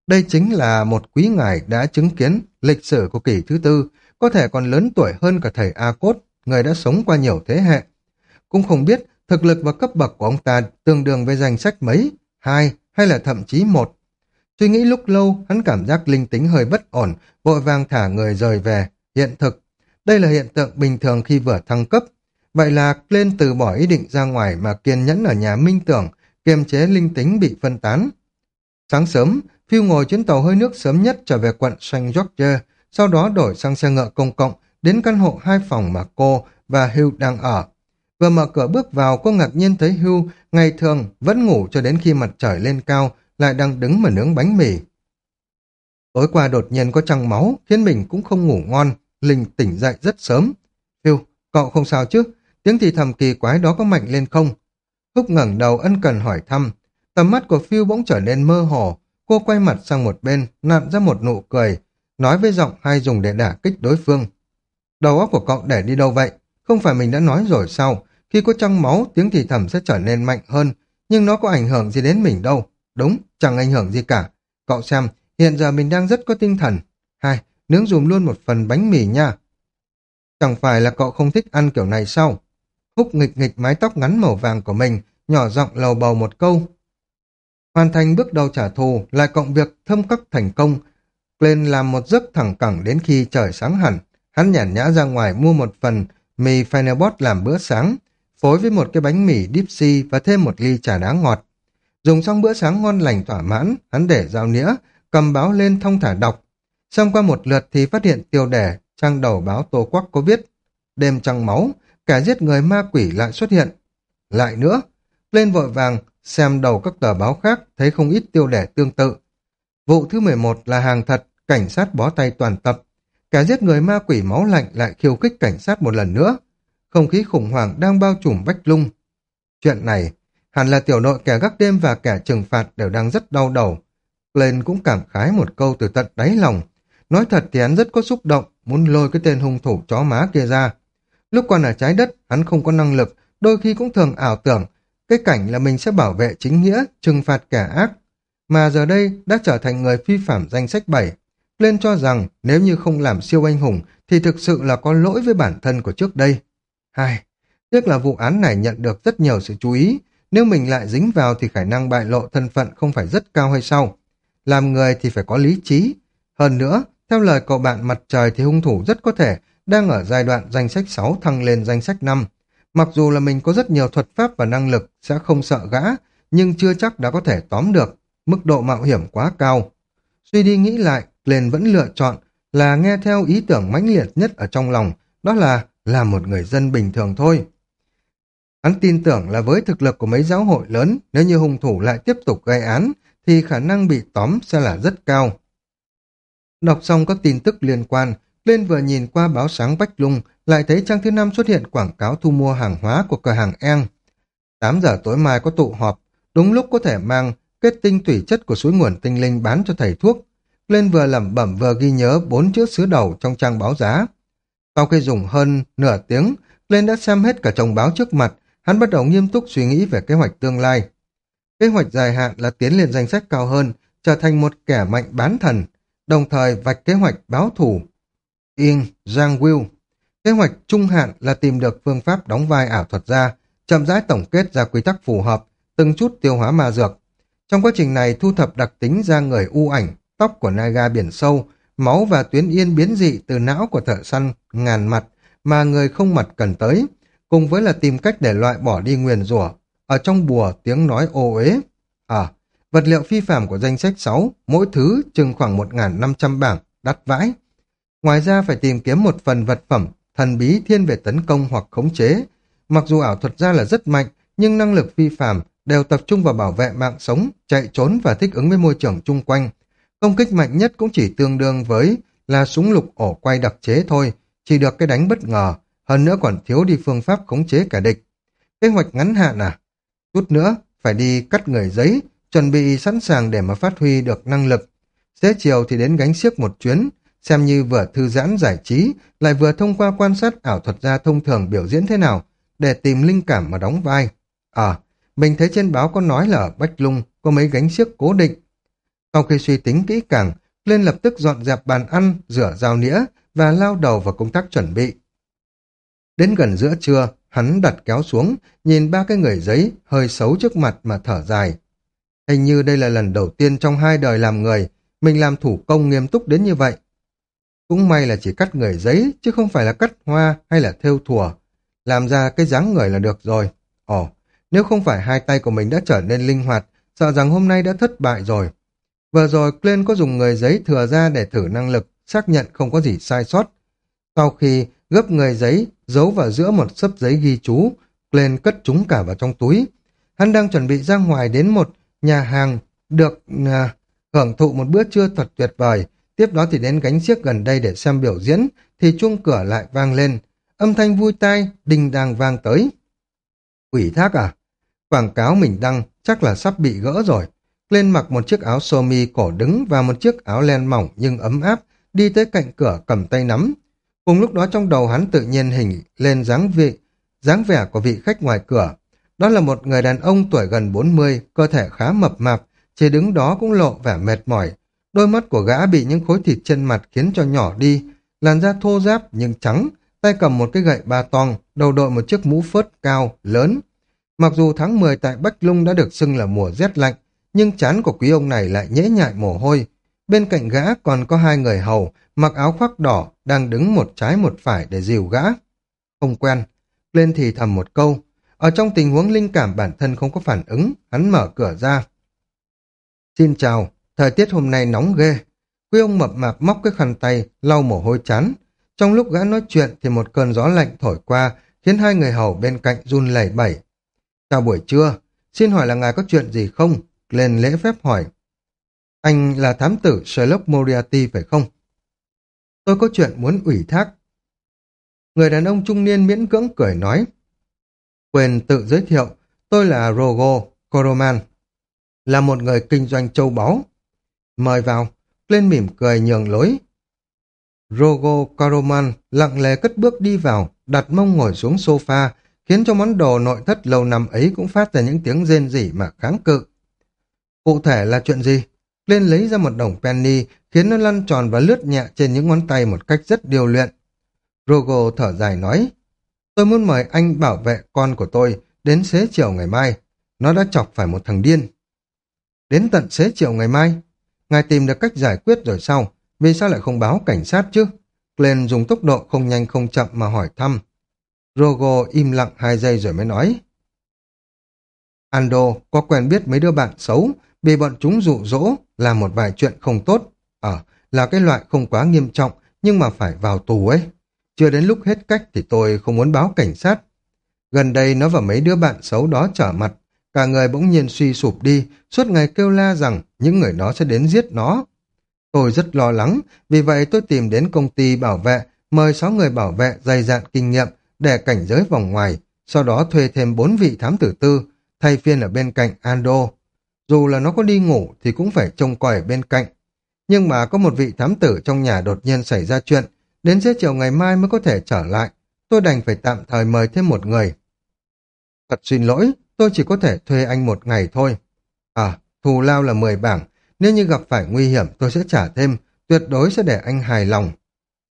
Đây chính là một quý ngài đã chứng kiến lịch sử của kỷ thứ tư, có thể còn lớn tuổi hơn cả thầy A-Cốt, người đã sống qua nhiều thế hệ. Cũng không biết thực lực và cấp bậc của ông ta tương đương với danh sách mấy, hai hay là thậm chí một. Suy nghĩ lúc lâu, hắn cảm giác linh tính hơi bất ổn, vội vàng thả người rời về, hiện thực. Đây là hiện tượng bình thường khi vừa thăng cấp, Vậy là lên từ bỏ ý định ra ngoài mà kiên nhẫn ở nhà minh tưởng, kiềm chế linh tính bị phân tán. Sáng sớm, Phiêu ngồi chuyến tàu hơi nước sớm nhất trở về quận Saint George, sau đó đổi sang xe ngựa công cộng đến căn hộ hai phòng mà cô và Hugh đang ở. Vừa mở cửa bước vào, cô ngạc nhiên thấy Hugh ngày thường vẫn ngủ cho đến khi mặt trời lên cao, lại đang đứng mà nướng bánh mì. Tối qua đột nhiên có trăng máu, khiến mình cũng không ngủ ngon, Linh tỉnh dậy rất sớm. Phiêu, cậu không sao chứ? Tiếng thì thầm kỳ quái đó có mạnh lên không? Húc ngẩng đầu ân cần hỏi thăm. Tầm mắt của Phiêu bỗng trở nên mơ hồ. Cô quay mặt sang một bên, nặn ra một nụ cười, nói với giọng hay dùng để đả kích đối phương. Đầu óc của cậu để đi đâu vậy? Không phải mình đã nói rồi sao? Khi có trăng máu, tiếng thì thầm sẽ trở nên mạnh hơn, nhưng nó có ảnh hưởng gì đến mình đâu. Đúng, chẳng ảnh hưởng gì cả. Cậu xem, hiện giờ mình đang rất có tinh thần. Hai, nướng dùm luôn một phần bánh mì nha. Chẳng phải là cậu không thích ăn kiểu này sao? Húc nghịch nghịch mái tóc ngắn màu vàng của mình, nhỏ giọng lầu bầu một câu. Hoàn thành bước đầu trả thù, lại cộng việc thâm cấp thành công. Lên làm một giấc thẳng cẳng đến khi trời sáng hẳn. Hắn nhản nhã ra ngoài mua một phần mì Fenerbot làm bữa sáng, phối với một cái bánh mì Dipsy và thêm một ly trà đá ngọt. Dùng xong bữa sáng ngon lành thỏa mãn, hắn để dao nĩa, cầm báo lên thông thả đọc. Xong qua một lượt thì phát hiện tiêu đề, trang đầu báo tô quắc có viết. Đêm trăng máu, cả giết người ma quỷ lại xuất hiện. Lại nữa, lên vội vàng, xem đầu các tờ báo khác, thấy không ít tiêu đề tương tự. Vụ thứ 11 là hàng thật, cảnh sát bó tay toàn tập. Cả giết người ma quỷ máu lạnh lại khiêu khích cảnh sát một lần nữa. Không khí khủng hoảng đang bao trùm Bách Lung. Chuyện này, hẳn là tiểu đội kẻ gác đêm và kẻ trừng phạt đều đang rất đau đầu. Glenn cũng cảm khái một câu từ tận đáy lòng. Nói thật thì hắn rất có xúc động, muốn lôi cái tên hung thủ chó má kia ra. Lúc còn ở trái đất, hắn không có năng lực, đôi khi cũng thường ảo tưởng cái cảnh là mình sẽ bảo vệ chính nghĩa, trừng phạt kẻ ác. Mà giờ đây đã trở thành người phi phạm danh sách 7. Lên cho rằng nếu như không làm siêu anh hùng thì thực sự là có lỗi với bản thân của trước đây. Hai, tiếc là vụ án này nhận được rất nhiều sự chú ý. Nếu mình lại dính vào thì khả năng bại lộ thân phận không phải rất cao hay sao? Làm người thì phải có lý trí. Hơn nữa, theo lời cậu bạn mặt trời thì hung thủ rất có thể đang ở giai đoạn danh sách 6 thăng lên danh sách 5. Mặc dù là mình có rất nhiều thuật pháp và năng lực sẽ không sợ gã, nhưng chưa chắc đã có thể tóm được. Mức độ mạo hiểm quá cao. Suy đi nghĩ lại, Glenn vẫn lựa chọn là nghe theo ý tưởng mãnh liệt nhất ở trong lòng, đó là làm một người dân bình thường thôi. Hắn tin tưởng là với thực lực của mấy giáo hội lớn, nếu như hung thủ lại tiếp tục gây án, thì khả năng bị tóm sẽ là rất cao. Đọc xong các tin tức liên quan, lên vừa nhìn qua báo sáng Bách Lung, lại thấy trang thứ năm xuất hiện quảng cáo thu mua hàng hóa của cửa hàng Eng. 8 giờ tối mai có tụ họp, đúng lúc có thể mang kết tinh thủy chất của suối nguồn tinh linh bán cho thầy thuốc. Lên vừa lẩm bẩm vừa ghi nhớ bốn chữ sứ đầu trong trang báo giá. Sau khi dùng hơn nửa tiếng, Lên đã xem hết cả chồng báo trước mặt, hắn bắt đầu nghiêm túc suy nghĩ về kế hoạch tương lai. Kế hoạch dài hạn là tiến lên danh sách cao hơn, trở thành một kẻ mạnh bán thần, đồng thời vạch kế hoạch báo thủ. In Giang Will Kế hoạch trung hạn là tìm được phương pháp đóng vai ảo thuật ra, chậm rãi tổng kết ra quy tắc phù hợp, từng chút tiêu hóa ma dược. Trong quá trình này thu thập đặc tính ra người u ảnh, tóc của Naga biển sâu, máu và tuyến yên biến dị từ não của thợ săn ngàn mặt mà người không mặt cần tới, cùng với là tìm cách để loại bỏ đi nguyền rủa ở trong bùa tiếng nói ô uế. À, vật liệu phi phạm của danh sách 6, mỗi thứ chừng khoảng 1.500 bảng, đắt vãi. Ngoài ra phải tìm kiếm một phần vật phẩm thần bí thiên về tấn công hoặc khống chế. Mặc dù ảo thuật ra là rất mạnh, nhưng năng lực phi phạm đều tập trung vào bảo vệ mạng sống, chạy trốn và thích ứng với môi trường chung quanh. Công kích mạnh nhất cũng chỉ tương đương với là súng lục ổ quay đặc chế thôi, chỉ được cái đánh bất ngờ, hơn nữa còn thiếu đi phương pháp khống chế cả địch. Kế hoạch ngắn hạn à? Chút nữa, phải đi cắt người giấy, chuẩn bị sẵn sàng để mà phát huy được năng lực. Xế chiều thì đến gánh xiếc một chuyến, xem như vừa thư giãn giải trí, lại vừa thông qua quan sát ảo thuật gia thông thường biểu diễn thế nào, để tìm linh cảm mà đóng vai. À, mình thấy trên báo có nói là ở Bách Lung có mấy gánh xiếc cố định. Sau khi suy tính kỹ càng, lên lập tức dọn dẹp bàn ăn, rửa dao nĩa và lao đầu vào công tác chuẩn bị. Đến gần giữa trưa, hắn đặt kéo xuống, nhìn ba cái người giấy hơi xấu trước mặt mà thở dài. Hình như đây là lần đầu tiên trong hai đời làm người, mình làm thủ công nghiêm túc đến như vậy. Cũng may là chỉ cắt người giấy, chứ không phải là cắt hoa hay là thêu thùa. Làm ra cái dáng người là được rồi. Ồ, nếu không phải hai tay của mình đã trở nên linh hoạt, sợ rằng hôm nay đã thất bại rồi. Vừa rồi, Glenn có dùng người giấy thừa ra để thử năng lực, xác nhận không có gì sai sót. Sau khi gấp người giấy, giấu vào giữa một sấp giấy ghi chú, Glenn cất chúng cả vào trong túi. Hắn đang chuẩn bị ra ngoài đến một nhà hàng được à, hưởng thụ một bữa trưa thật tuyệt vời, Tiếp đó thì đến gánh xiếc gần đây để xem biểu diễn, thì chuông cửa lại vang lên. Âm thanh vui tai, đinh đang vang tới. Quỷ thác à? Quảng cáo mình đăng chắc là sắp bị gỡ rồi. Lên mặc một chiếc áo sơ mi cổ đứng và một chiếc áo len mỏng nhưng ấm áp, đi tới cạnh cửa cầm tay nắm. Cùng lúc đó trong đầu hắn tự nhiên hình lên dáng vị, dáng vẻ của vị khách ngoài cửa. Đó là một người đàn ông tuổi gần 40, cơ thể khá mập mạp, chỉ đứng đó cũng lộ vẻ mệt mỏi, Đôi mắt của gã bị những khối thịt trên mặt khiến cho nhỏ đi, làn da thô ráp nhưng trắng, tay cầm một cái gậy ba tong, đầu đội một chiếc mũ phớt cao, lớn. Mặc dù tháng 10 tại Bách Lung đã được xưng là mùa rét lạnh, nhưng chán của quý ông này lại nhễ nhại mồ hôi. Bên cạnh gã còn có hai người hầu, mặc áo khoác đỏ, đang đứng một trái một phải để dìu gã. Không quen, lên thì thầm một câu. Ở trong tình huống linh cảm bản thân không có phản ứng, hắn mở cửa ra. Xin chào, thời tiết hôm nay nóng ghê. Quý ông mập mạp móc cái khăn tay, lau mồ hôi chán. Trong lúc gã nói chuyện thì một cơn gió lạnh thổi qua, khiến hai người hầu bên cạnh run lẩy bẩy. Chào buổi trưa, xin hỏi là ngài có chuyện gì không? Lên lễ phép hỏi. Anh là thám tử Sherlock Moriarty phải không? Tôi có chuyện muốn ủy thác. Người đàn ông trung niên miễn cưỡng cười nói. Quên tự giới thiệu, tôi là Rogo Koroman, là một người kinh doanh châu báu. Mời vào, lên mỉm cười nhường lối. Rogo Koroman lặng lẽ cất bước đi vào, đặt mông ngồi xuống sofa, khiến cho món đồ nội thất lâu năm ấy cũng phát ra những tiếng rên rỉ mà kháng cự. Cụ thể là chuyện gì? Lên lấy ra một đồng penny, khiến nó lăn tròn và lướt nhẹ trên những ngón tay một cách rất điều luyện. Rogo thở dài nói, tôi muốn mời anh bảo vệ con của tôi đến xế chiều ngày mai. Nó đã chọc phải một thằng điên. Đến tận xế chiều ngày mai, ngài tìm được cách giải quyết rồi sao? Vì sao lại không báo cảnh sát chứ? Glenn dùng tốc độ không nhanh không chậm mà hỏi thăm. Rogo im lặng hai giây rồi mới nói. Ando có quen biết mấy đứa bạn xấu, bị bọn chúng dụ dỗ, là một vài chuyện không tốt. ở là cái loại không quá nghiêm trọng, nhưng mà phải vào tù ấy. Chưa đến lúc hết cách thì tôi không muốn báo cảnh sát. Gần đây nó và mấy đứa bạn xấu đó trở mặt, cả người bỗng nhiên suy sụp đi, suốt ngày kêu la rằng những người đó sẽ đến giết nó. Tôi rất lo lắng, vì vậy tôi tìm đến công ty bảo vệ, mời 6 người bảo vệ dày dạn kinh nghiệm để cảnh giới vòng ngoài, sau đó thuê thêm 4 vị thám tử tư, thay phiên ở bên cạnh Ando. Dù là nó có đi ngủ thì cũng phải trông coi ở bên cạnh. Nhưng mà có một vị thám tử trong nhà đột nhiên xảy ra chuyện, đến giữa chiều ngày mai mới có thể trở lại. Tôi đành phải tạm thời mời thêm một người. Thật xin lỗi, tôi chỉ có thể thuê anh một ngày thôi. À, thù lao là 10 bảng, nếu như gặp phải nguy hiểm tôi sẽ trả thêm, tuyệt đối sẽ để anh hài lòng.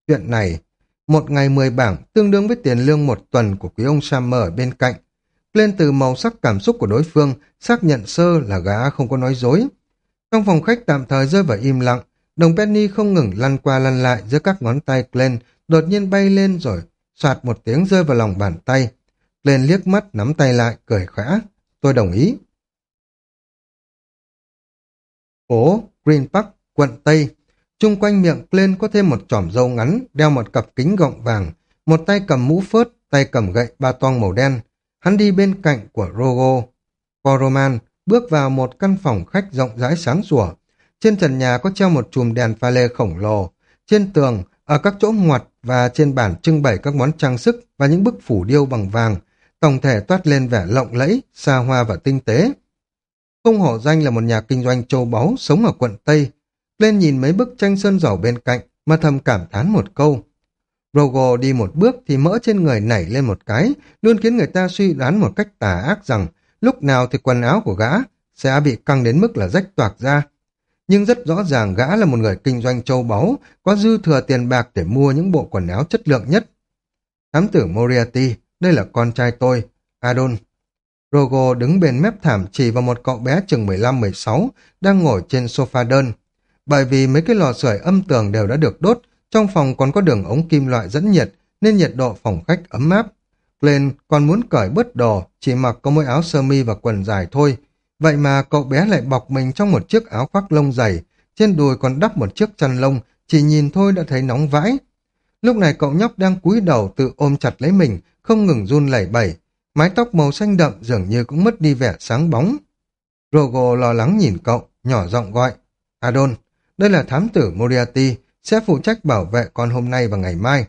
Chuyện này, một ngày 10 bảng tương đương với tiền lương một tuần của quý ông Summer ở bên cạnh. Lên từ màu sắc cảm xúc của đối phương, xác nhận sơ là gã không có nói dối. Trong phòng khách tạm thời rơi vào im lặng, đồng penny không ngừng lăn qua lăn lại giữa các ngón tay Glenn, đột nhiên bay lên rồi, soạt một tiếng rơi vào lòng bàn tay. Glenn liếc mắt nắm tay lại, cười khẽ. Tôi đồng ý. Phố Green Park, quận Tây. Trung quanh miệng lên có thêm một chỏm râu ngắn, đeo một cặp kính gọng vàng, một tay cầm mũ phớt, tay cầm gậy ba toang màu đen. Hắn đi bên cạnh của Rogo. Coroman bước vào một căn phòng khách rộng rãi sáng sủa. Trên trần nhà có treo một chùm đèn pha lê khổng lồ. Trên tường, ở các chỗ ngoặt và trên bàn trưng bày các món trang sức và những bức phủ điêu bằng vàng, tổng thể toát lên vẻ lộng lẫy, xa hoa và tinh tế. Công hổ danh là một nhà kinh doanh châu báu sống ở quận Tây. Lên nhìn mấy bức tranh sơn dầu bên cạnh mà thầm cảm thán một câu. Rogo đi một bước thì mỡ trên người nảy lên một cái, luôn khiến người ta suy đoán một cách tà ác rằng lúc nào thì quần áo của gã sẽ bị căng đến mức là rách toạc ra. Nhưng rất rõ ràng gã là một người kinh doanh châu báu, có dư thừa tiền bạc để mua những bộ quần áo chất lượng nhất. Thám tử Moriarty, đây là con trai tôi, Adon. Rogo đứng bên mép thảm chỉ vào một cậu bé chừng 15-16 đang ngồi trên sofa đơn. Bởi vì mấy cái lò sưởi âm tường đều đã được đốt, trong phòng còn có đường ống kim loại dẫn nhiệt, nên nhiệt độ phòng khách ấm áp. Glenn còn muốn cởi bớt đồ, chỉ mặc có mỗi áo sơ mi và quần dài thôi. Vậy mà cậu bé lại bọc mình trong một chiếc áo khoác lông dày, trên đùi còn đắp một chiếc chăn lông, chỉ nhìn thôi đã thấy nóng vãi. Lúc này cậu nhóc đang cúi đầu tự ôm chặt lấy mình, không ngừng run lẩy bẩy, mái tóc màu xanh đậm dường như cũng mất đi vẻ sáng bóng. Rogo lo lắng nhìn cậu, nhỏ giọng gọi. Adon, đây là thám tử Moriarty, sẽ phụ trách bảo vệ con hôm nay và ngày mai.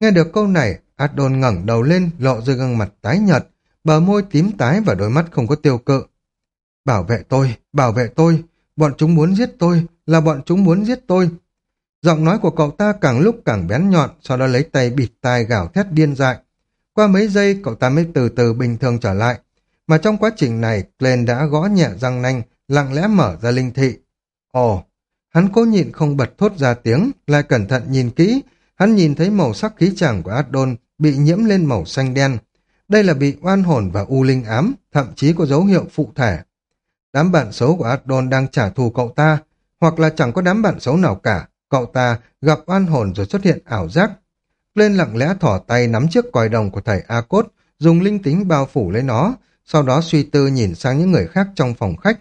Nghe được câu này, Adon ngẩng đầu lên, lộ ra gương mặt tái nhợt, bờ môi tím tái và đôi mắt không có tiêu cự. Bảo vệ tôi, bảo vệ tôi, bọn chúng muốn giết tôi, là bọn chúng muốn giết tôi. Giọng nói của cậu ta càng lúc càng bén nhọn, sau đó lấy tay bịt tai gào thét điên dại. Qua mấy giây cậu ta mới từ từ bình thường trở lại. Mà trong quá trình này, Glenn đã gõ nhẹ răng nanh, lặng lẽ mở ra linh thị. Ồ, hắn cố nhịn không bật thốt ra tiếng, lại cẩn thận nhìn kỹ, Hắn nhìn thấy màu sắc khí chàng của Adon bị nhiễm lên màu xanh đen. Đây là bị oan hồn và u linh ám, thậm chí có dấu hiệu phụ thể. Đám bạn xấu của Adon đang trả thù cậu ta, hoặc là chẳng có đám bạn xấu nào cả. Cậu ta gặp oan hồn rồi xuất hiện ảo giác. Lên lặng lẽ thỏ tay nắm chiếc còi đồng của thầy A-Cốt, dùng linh tính bao phủ lấy nó, sau đó suy tư nhìn sang những người khác trong phòng khách.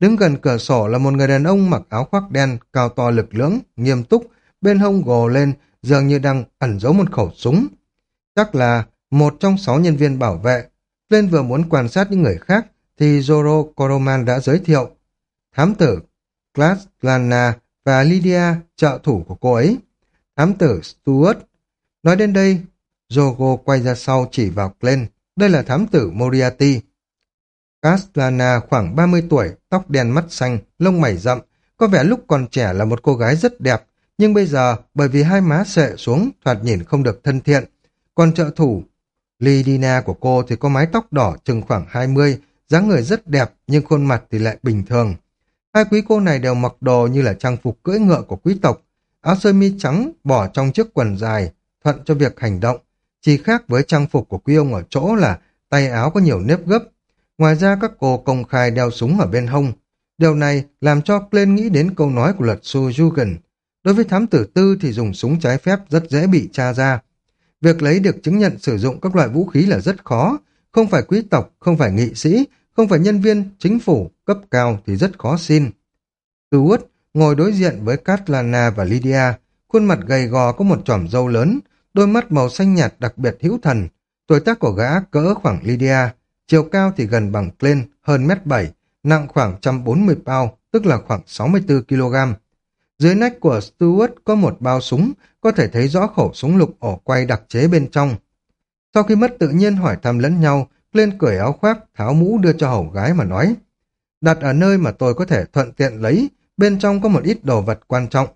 Đứng gần cửa sổ là một người đàn ông mặc áo khoác đen, cao to lực lưỡng, nghiêm túc, bên hông gồ lên, dường như đang ẩn giấu một khẩu súng. Chắc là một trong sáu nhân viên bảo vệ. Lên vừa muốn quan sát những người khác, thì Zoro Koroman đã giới thiệu. Thám tử Klaas Lana và Lydia, trợ thủ của cô ấy. Thám tử Stuart. Nói đến đây, Jogo quay ra sau chỉ vào Glenn. Đây là thám tử Moriarty. Castrana khoảng 30 tuổi, tóc đen mắt xanh, lông mày rậm, có vẻ lúc còn trẻ là một cô gái rất đẹp, nhưng bây giờ bởi vì hai má sệ xuống, thoạt nhìn không được thân thiện. Còn trợ thủ, Lidina của cô thì có mái tóc đỏ chừng khoảng 20, dáng người rất đẹp nhưng khuôn mặt thì lại bình thường. Hai quý cô này đều mặc đồ như là trang phục cưỡi ngựa của quý tộc, áo sơ mi trắng bỏ trong chiếc quần dài, thuận cho việc hành động. Chỉ khác với trang phục của quý ông ở chỗ là tay áo có nhiều nếp gấp. Ngoài ra các cô công khai đeo súng ở bên hông. Điều này làm cho Glenn nghĩ đến câu nói của luật sư Jugan. Đối với thám tử tư thì dùng súng trái phép rất dễ bị tra ra. Việc lấy được chứng nhận sử dụng các loại vũ khí là rất khó. Không phải quý tộc, không phải nghị sĩ, không phải nhân viên, chính phủ, cấp cao thì rất khó xin. Stuart ngồi đối diện với Catlana và Lydia, khuôn mặt gầy gò có một chòm râu lớn, đôi mắt màu xanh nhạt đặc biệt hữu thần, tuổi tác của gã cỡ khoảng Lydia, chiều cao thì gần bằng Glenn, hơn mét bảy, nặng khoảng 140 pound, tức là khoảng 64 kg. Dưới nách của Stuart có một bao súng, có thể thấy rõ khẩu súng lục ổ quay đặc chế bên trong. Sau khi mất tự nhiên hỏi thăm lẫn nhau, lên cởi áo khoác, tháo mũ đưa cho hầu gái mà nói. Đặt ở nơi mà tôi có thể thuận tiện lấy, bên trong có một ít đồ vật quan trọng.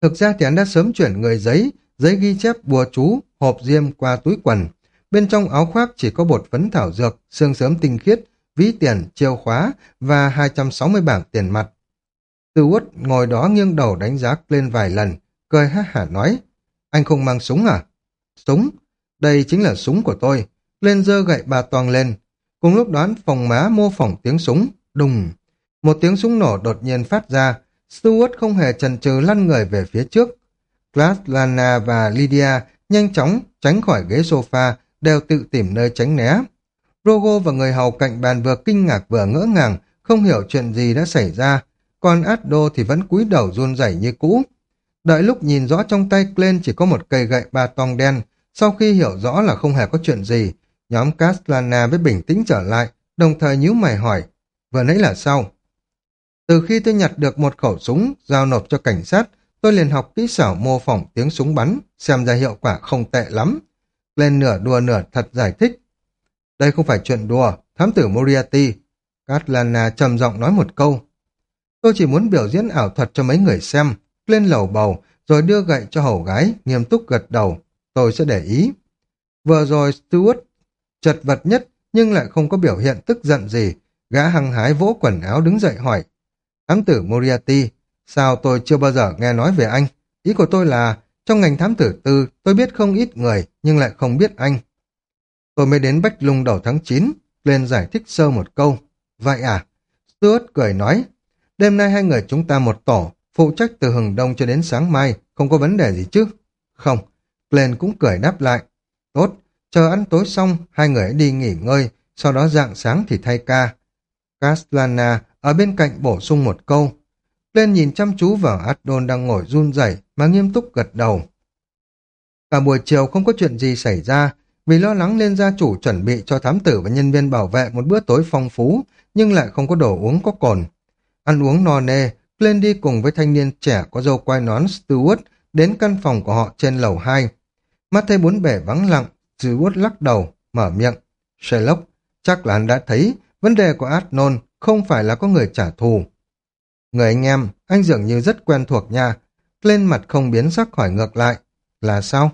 Thực ra thì hắn đã sớm chuyển người giấy, giấy ghi chép bùa chú, hộp diêm qua túi quần. Bên trong áo khoác chỉ có bột phấn thảo dược, xương sớm tinh khiết, ví tiền, chiêu khóa và 260 bảng tiền mặt. Từ Út ngồi đó nghiêng đầu đánh giá lên vài lần, cười hát hả nói, anh không mang súng à? Súng? Đây chính là súng của tôi. Lên dơ gậy bà toàn lên. Cùng lúc đoán phòng má mô phỏng tiếng súng, đùng. Một tiếng súng nổ đột nhiên phát ra, Stuart không hề chần chừ lăn người về phía trước. Glass, và Lydia nhanh chóng tránh khỏi ghế sofa, đều tự tìm nơi tránh né. Rogo và người hầu cạnh bàn vừa kinh ngạc vừa ngỡ ngàng, không hiểu chuyện gì đã xảy ra, còn Addo thì vẫn cúi đầu run rẩy như cũ. Đợi lúc nhìn rõ trong tay Glenn chỉ có một cây gậy ba tong đen, sau khi hiểu rõ là không hề có chuyện gì, nhóm Castellana với bình tĩnh trở lại, đồng thời nhíu mày hỏi, vừa nãy là sao? Từ khi tôi nhặt được một khẩu súng, giao nộp cho cảnh sát, tôi liền học kỹ xảo mô phỏng tiếng súng bắn, xem ra hiệu quả không tệ lắm. Lên nửa đùa nửa thật giải thích. Đây không phải chuyện đùa, thám tử Moriarty. Catlana trầm giọng nói một câu. Tôi chỉ muốn biểu diễn ảo thuật cho mấy người xem, lên lầu bầu, rồi đưa gậy cho hầu gái, nghiêm túc gật đầu. Tôi sẽ để ý. Vừa rồi Stuart chật vật nhất nhưng lại không có biểu hiện tức giận gì. Gã hăng hái vỗ quần áo đứng dậy hỏi. Thám tử Moriarty, sao tôi chưa bao giờ nghe nói về anh? Ý của tôi là, trong ngành thám tử tư, tôi biết không ít người, nhưng lại không biết anh. Tôi mới đến Bách Lung đầu tháng 9, lên giải thích sơ một câu. Vậy à? Stuart cười nói, đêm nay hai người chúng ta một tổ, phụ trách từ hừng đông cho đến sáng mai, không có vấn đề gì chứ? Không, Glenn cũng cười đáp lại. Tốt, chờ ăn tối xong, hai người đi nghỉ ngơi, sau đó dạng sáng thì thay ca. Castellana ở bên cạnh bổ sung một câu. Lên nhìn chăm chú vào Adon đang ngồi run rẩy mà nghiêm túc gật đầu. Cả buổi chiều không có chuyện gì xảy ra, vì lo lắng nên gia chủ chuẩn bị cho thám tử và nhân viên bảo vệ một bữa tối phong phú, nhưng lại không có đồ uống có cồn. Ăn uống no nê, lên đi cùng với thanh niên trẻ có dâu quai nón Stewart đến căn phòng của họ trên lầu 2. Mắt thấy bốn bể vắng lặng, Stewart lắc đầu, mở miệng. Sherlock, chắc là anh đã thấy vấn đề của Adnon không phải là có người trả thù. Người anh em, anh dường như rất quen thuộc nha. Lên mặt không biến sắc hỏi ngược lại. Là sao?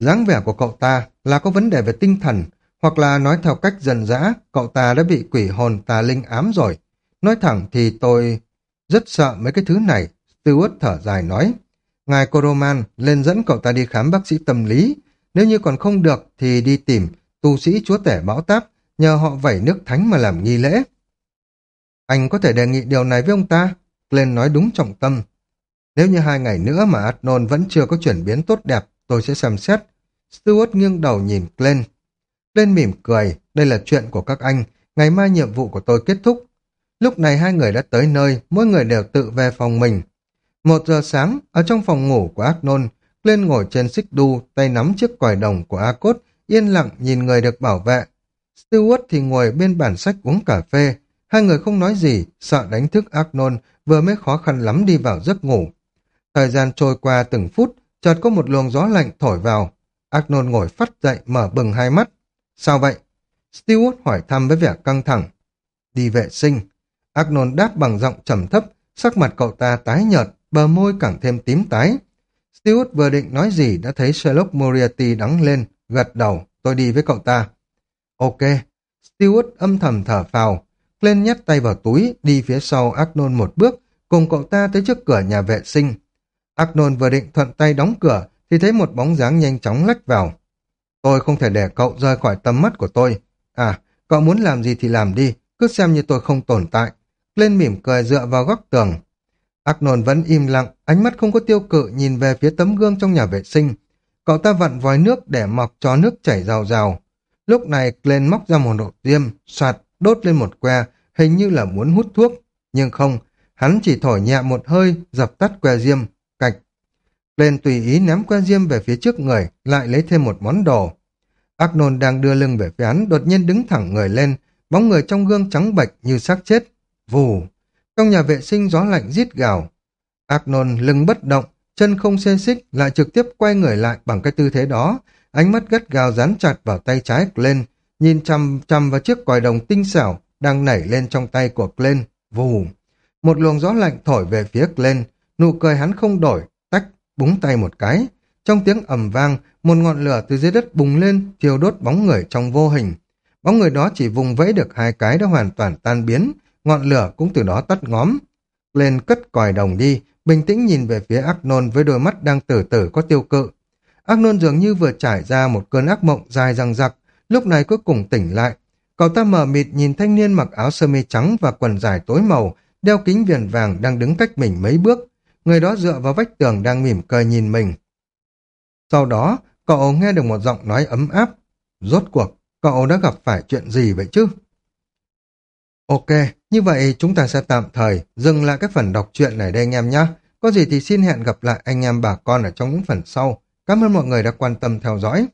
dáng vẻ của cậu ta là có vấn đề về tinh thần, hoặc là nói theo cách dần dã, cậu ta đã bị quỷ hồn tà linh ám rồi. Nói thẳng thì tôi rất sợ mấy cái thứ này, Stewart thở dài nói. ngài Coroman lên dẫn cậu ta đi khám bác sĩ tâm lý. Nếu như còn không được thì đi tìm tu sĩ chúa tể bão táp, nhờ họ vẩy nước thánh mà làm nghi lễ. Anh có thể đề nghị điều này với ông ta. Glenn nói đúng trọng tâm. Nếu như hai ngày nữa mà Adnon vẫn chưa có chuyển biến tốt đẹp, tôi sẽ xem xét. Stuart nghiêng đầu nhìn Glenn. Glenn mỉm cười, đây là chuyện của các anh, ngày mai nhiệm vụ của tôi kết thúc. Lúc này hai người đã tới nơi, mỗi người đều tự về phòng mình. Một giờ sáng, ở trong phòng ngủ của Adnon, Glenn ngồi trên xích đu, tay nắm chiếc còi đồng của Akot, yên lặng nhìn người được bảo vệ. Stewart thì ngồi bên bản sách uống cà phê, Hai người không nói gì, sợ đánh thức Agnon vừa mới khó khăn lắm đi vào giấc ngủ. Thời gian trôi qua từng phút, chợt có một luồng gió lạnh thổi vào. Agnon ngồi phát dậy mở bừng hai mắt. Sao vậy? Stewart hỏi thăm với vẻ căng thẳng. Đi vệ sinh. Agnon đáp bằng giọng trầm thấp, sắc mặt cậu ta tái nhợt, bờ môi càng thêm tím tái. Stewart vừa định nói gì đã thấy Sherlock Moriarty đắng lên, gật đầu, tôi đi với cậu ta. Ok. Stewart âm thầm thở phào, lên nhét tay vào túi, đi phía sau Agnon một bước, cùng cậu ta tới trước cửa nhà vệ sinh. Agnon vừa định thuận tay đóng cửa, thì thấy một bóng dáng nhanh chóng lách vào. Tôi không thể để cậu rời khỏi tầm mắt của tôi. À, cậu muốn làm gì thì làm đi, cứ xem như tôi không tồn tại. Lên mỉm cười dựa vào góc tường. Agnon vẫn im lặng, ánh mắt không có tiêu cự nhìn về phía tấm gương trong nhà vệ sinh. Cậu ta vặn vòi nước để mọc cho nước chảy rào rào. Lúc này Glenn móc ra một độ diêm, soạt, đốt lên một que, hình như là muốn hút thuốc. Nhưng không, hắn chỉ thổi nhẹ một hơi, dập tắt que diêm, cạch. Lên tùy ý ném que diêm về phía trước người, lại lấy thêm một món đồ. Arnold đang đưa lưng về phía hắn, đột nhiên đứng thẳng người lên, bóng người trong gương trắng bệch như xác chết. Vù! Trong nhà vệ sinh gió lạnh rít gào. Arnold lưng bất động, chân không xê xích, lại trực tiếp quay người lại bằng cái tư thế đó, ánh mắt gắt gao dán chặt vào tay trái lên, nhìn chằm chằm vào chiếc còi đồng tinh xảo đang nảy lên trong tay của Glenn, vù. Một luồng gió lạnh thổi về phía Glenn, nụ cười hắn không đổi, tách, búng tay một cái. Trong tiếng ầm vang, một ngọn lửa từ dưới đất bùng lên, thiêu đốt bóng người trong vô hình. Bóng người đó chỉ vùng vẫy được hai cái đã hoàn toàn tan biến, ngọn lửa cũng từ đó tắt ngóm. Glenn cất còi đồng đi, bình tĩnh nhìn về phía Arnon với đôi mắt đang tử tử có tiêu cự. Arnon dường như vừa trải ra một cơn ác mộng dài răng rặc, lúc này cuối cùng tỉnh lại, Cậu ta mờ mịt nhìn thanh niên mặc áo sơ mi trắng và quần dài tối màu, đeo kính viền vàng đang đứng cách mình mấy bước. Người đó dựa vào vách tường đang mỉm cười nhìn mình. Sau đó, cậu nghe được một giọng nói ấm áp. Rốt cuộc, cậu đã gặp phải chuyện gì vậy chứ? Ok, như vậy chúng ta sẽ tạm thời dừng lại cái phần đọc truyện này đây anh em nhé. Có gì thì xin hẹn gặp lại anh em bà con ở trong những phần sau. Cảm ơn mọi người đã quan tâm theo dõi.